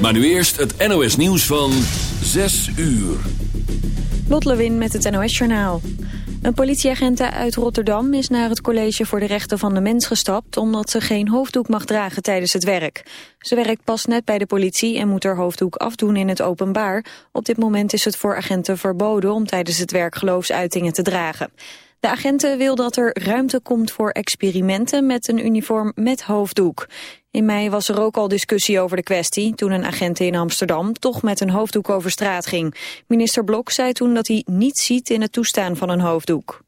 Maar nu eerst het NOS nieuws van 6 uur. Lot Lewin met het NOS Journaal. Een politieagent uit Rotterdam is naar het College voor de Rechten van de Mens gestapt... omdat ze geen hoofddoek mag dragen tijdens het werk. Ze werkt pas net bij de politie en moet haar hoofddoek afdoen in het openbaar. Op dit moment is het voor agenten verboden om tijdens het werk geloofsuitingen te dragen. De agenten wil dat er ruimte komt voor experimenten met een uniform met hoofddoek. In mei was er ook al discussie over de kwestie... toen een agent in Amsterdam toch met een hoofddoek over straat ging. Minister Blok zei toen dat hij niet ziet in het toestaan van een hoofddoek.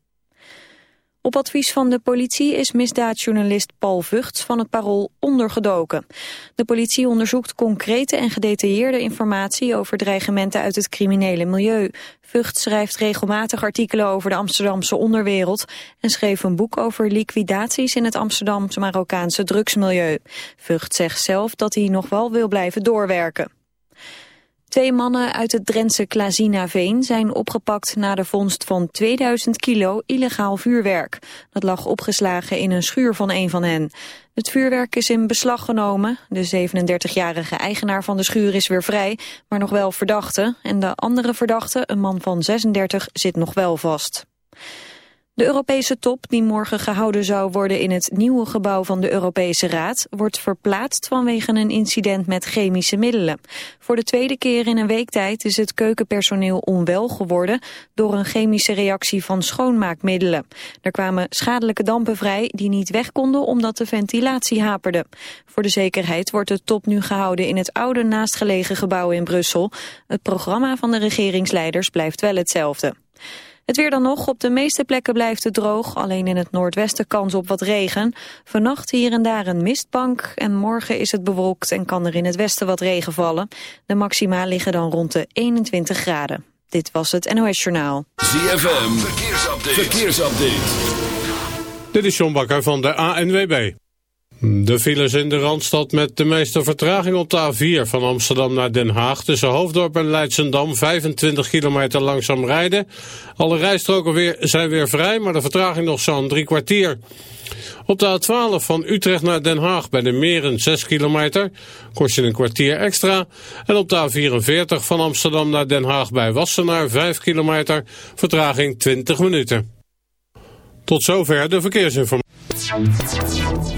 Op advies van de politie is misdaadjournalist Paul Vugts van het Parool ondergedoken. De politie onderzoekt concrete en gedetailleerde informatie over dreigementen uit het criminele milieu. Vugts schrijft regelmatig artikelen over de Amsterdamse onderwereld en schreef een boek over liquidaties in het Amsterdamse Marokkaanse drugsmilieu. Vugts zegt zelf dat hij nog wel wil blijven doorwerken. Twee mannen uit het Drentse Klazina-veen zijn opgepakt na de vondst van 2000 kilo illegaal vuurwerk. Dat lag opgeslagen in een schuur van een van hen. Het vuurwerk is in beslag genomen. De 37-jarige eigenaar van de schuur is weer vrij, maar nog wel verdachte. En de andere verdachte, een man van 36, zit nog wel vast. De Europese top, die morgen gehouden zou worden in het nieuwe gebouw van de Europese Raad, wordt verplaatst vanwege een incident met chemische middelen. Voor de tweede keer in een week tijd is het keukenpersoneel onwel geworden door een chemische reactie van schoonmaakmiddelen. Er kwamen schadelijke dampen vrij die niet weg konden omdat de ventilatie haperde. Voor de zekerheid wordt de top nu gehouden in het oude naastgelegen gebouw in Brussel. Het programma van de regeringsleiders blijft wel hetzelfde. Het weer dan nog. Op de meeste plekken blijft het droog. Alleen in het noordwesten kans op wat regen. Vannacht hier en daar een mistbank. En morgen is het bewolkt en kan er in het westen wat regen vallen. De maxima liggen dan rond de 21 graden. Dit was het NOS Journaal. ZFM. Verkeersupdate. Verkeersupdate. Dit is John Bakker van de ANWB. De files in de Randstad met de meeste vertraging op de A4 van Amsterdam naar Den Haag. Tussen Hoofddorp en Leidsendam 25 kilometer langzaam rijden. Alle rijstroken weer, zijn weer vrij, maar de vertraging nog zo'n drie kwartier. Op de A12 van Utrecht naar Den Haag bij de Meren 6 kilometer. Kost je een kwartier extra. En op de A44 van Amsterdam naar Den Haag bij Wassenaar 5 kilometer. Vertraging 20 minuten. Tot zover de verkeersinformatie.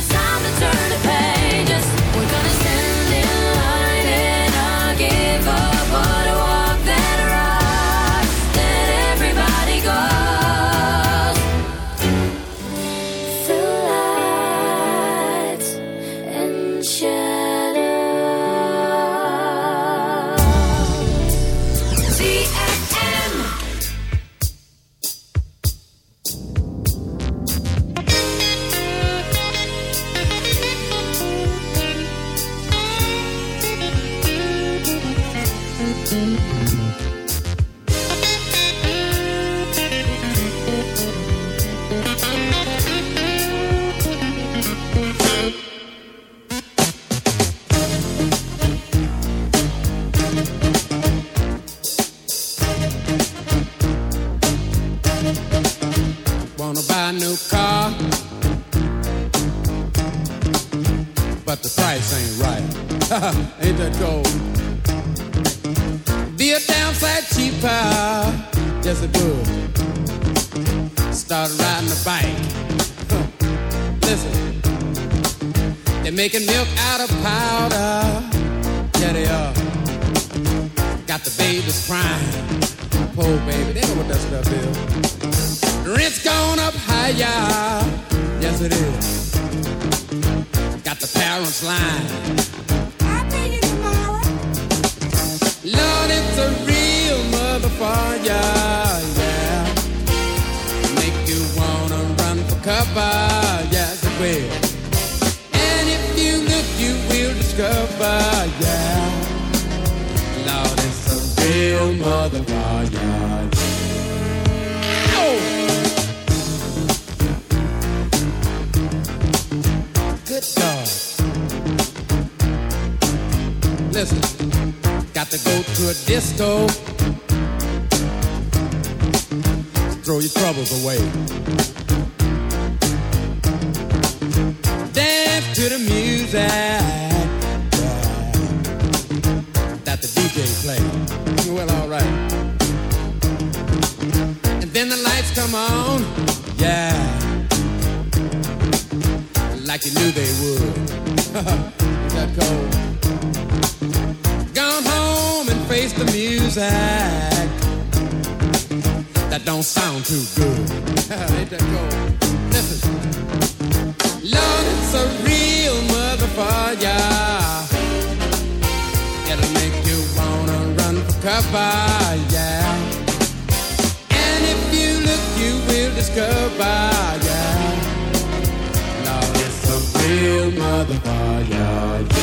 Now it's little mother vineyard. Good God. Listen, got to go to a disco. Throw your troubles away. Dance to the music. DJ play. Well, all right. And then the lights come on. Yeah. Like you knew they would. got cold. Gone home and face the music. That don't sound too good. Ain't that cold? Listen. Lord, it's a real motherfucker. It'll make discover, yeah. And if you look, you will discover, yeah. Now it's a real motherfucker, yeah.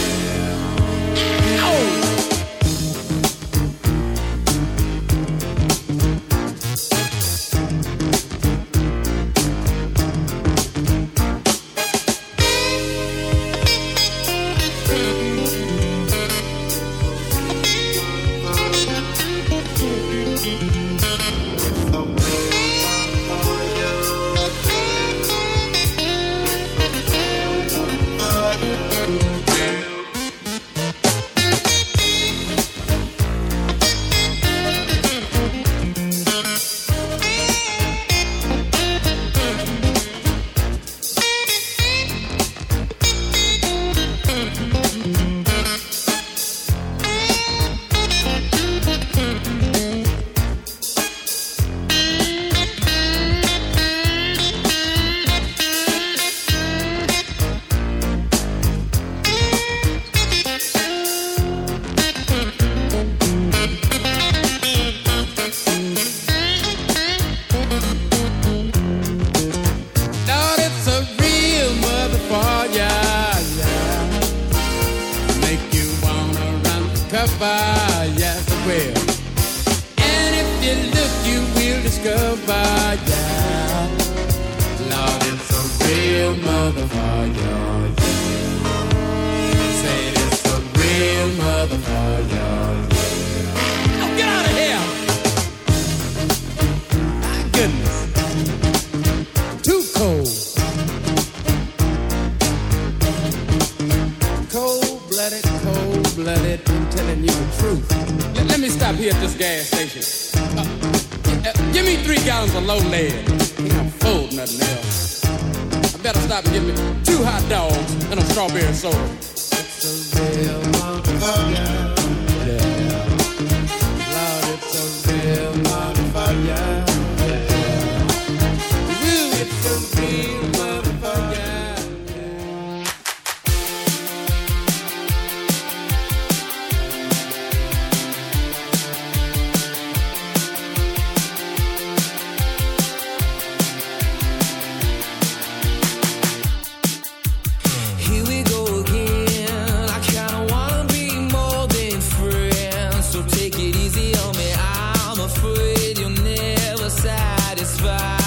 afraid you'll never satisfy.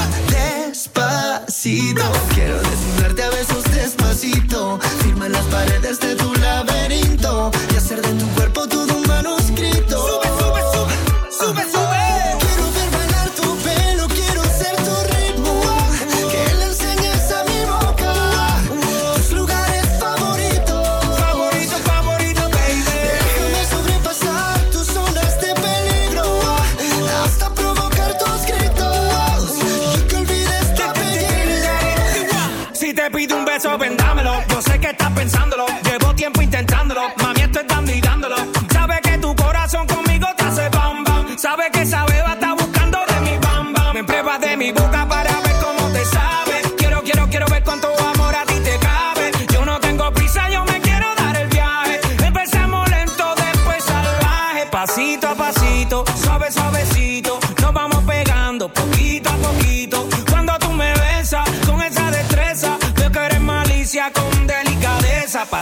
Quiero desnudarte a besos despacito. Firma las paredes de tu laberinto.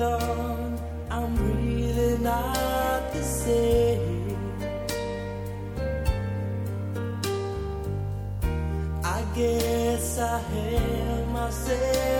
gone, I'm really not the same. I guess I have myself.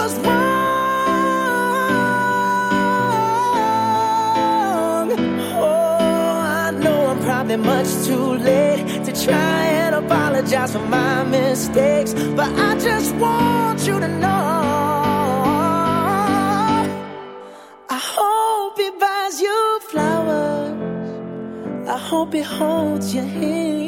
Oh, much too late to try and apologize for my mistakes, but I just want you to know. I hope he buys you flowers. I hope he holds your hand.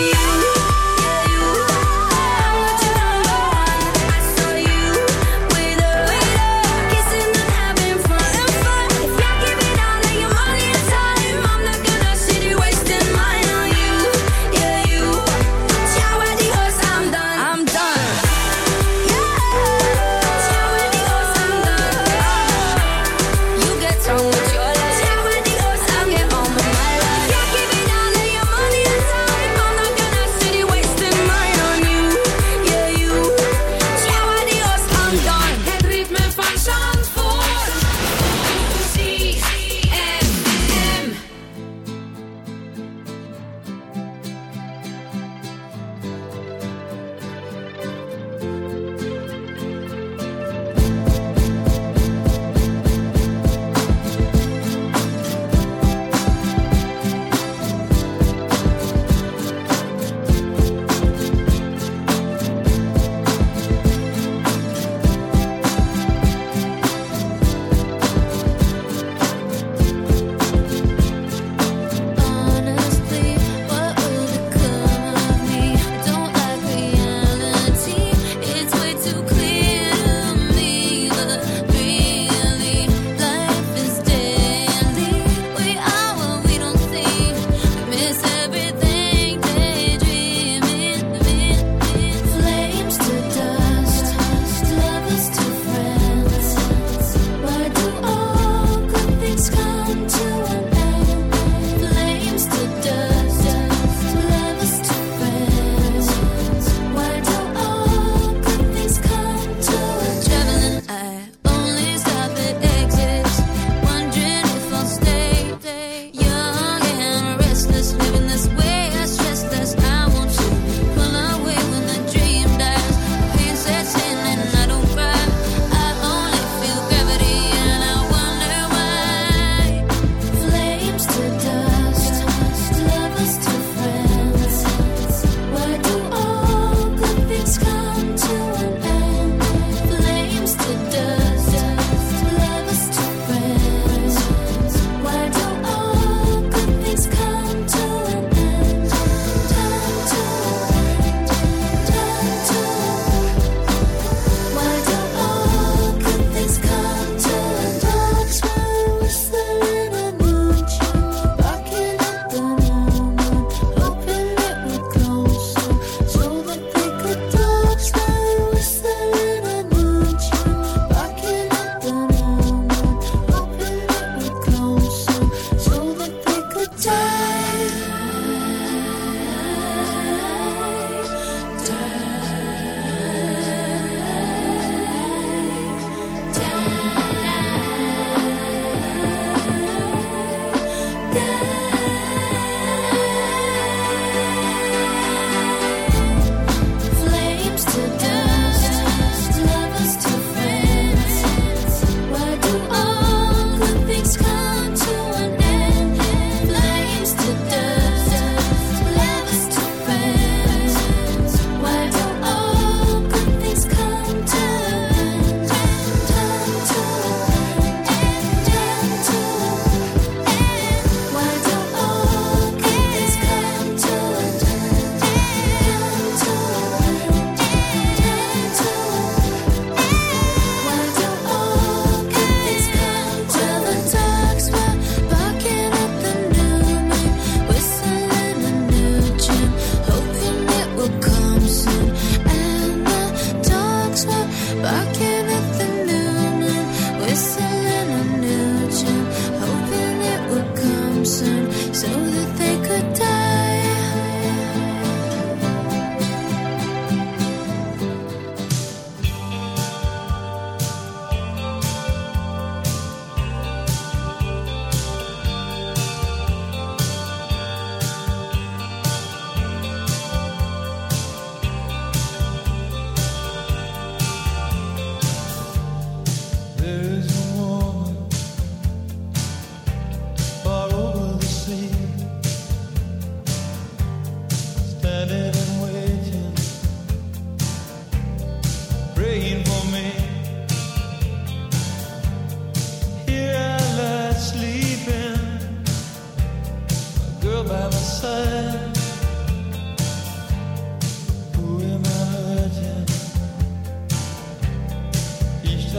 you.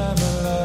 Time I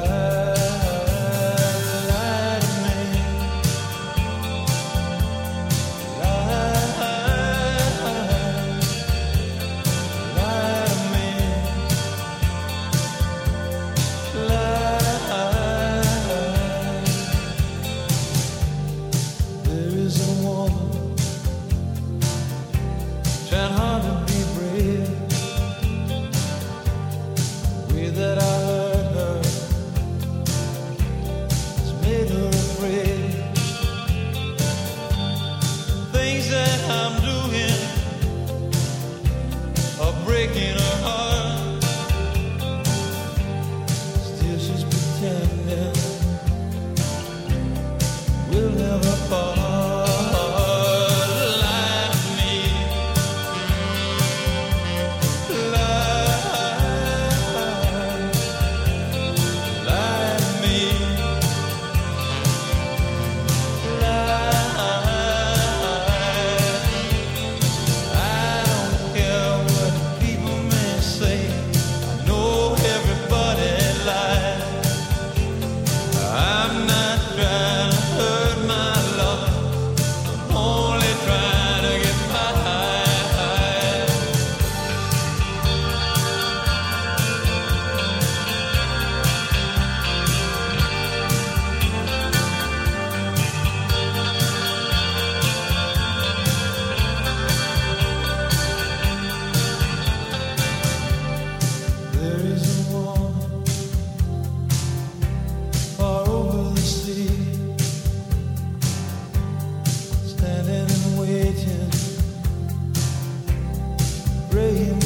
away.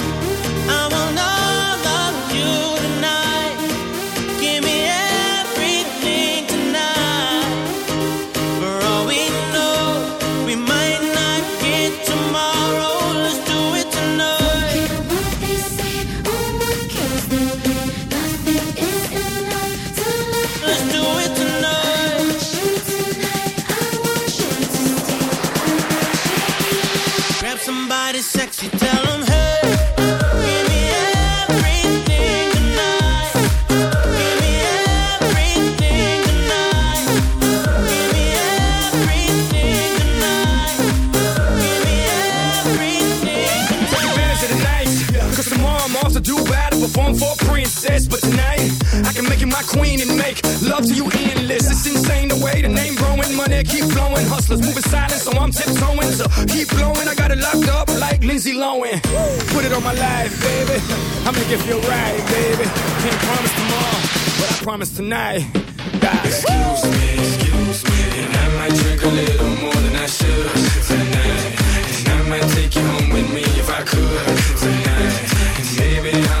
Keep flowing. Hustlers moving silent, so I'm tiptoeing. So keep blowing, I got it locked up like Lindsay Lohan. Put it on my life, baby. I make it feel right, baby. Can't promise tomorrow, but I promise tonight. God. Excuse me, excuse me, and I might drink a little more than I should tonight. And I might take you home with me if I could tonight. And baby, I'ma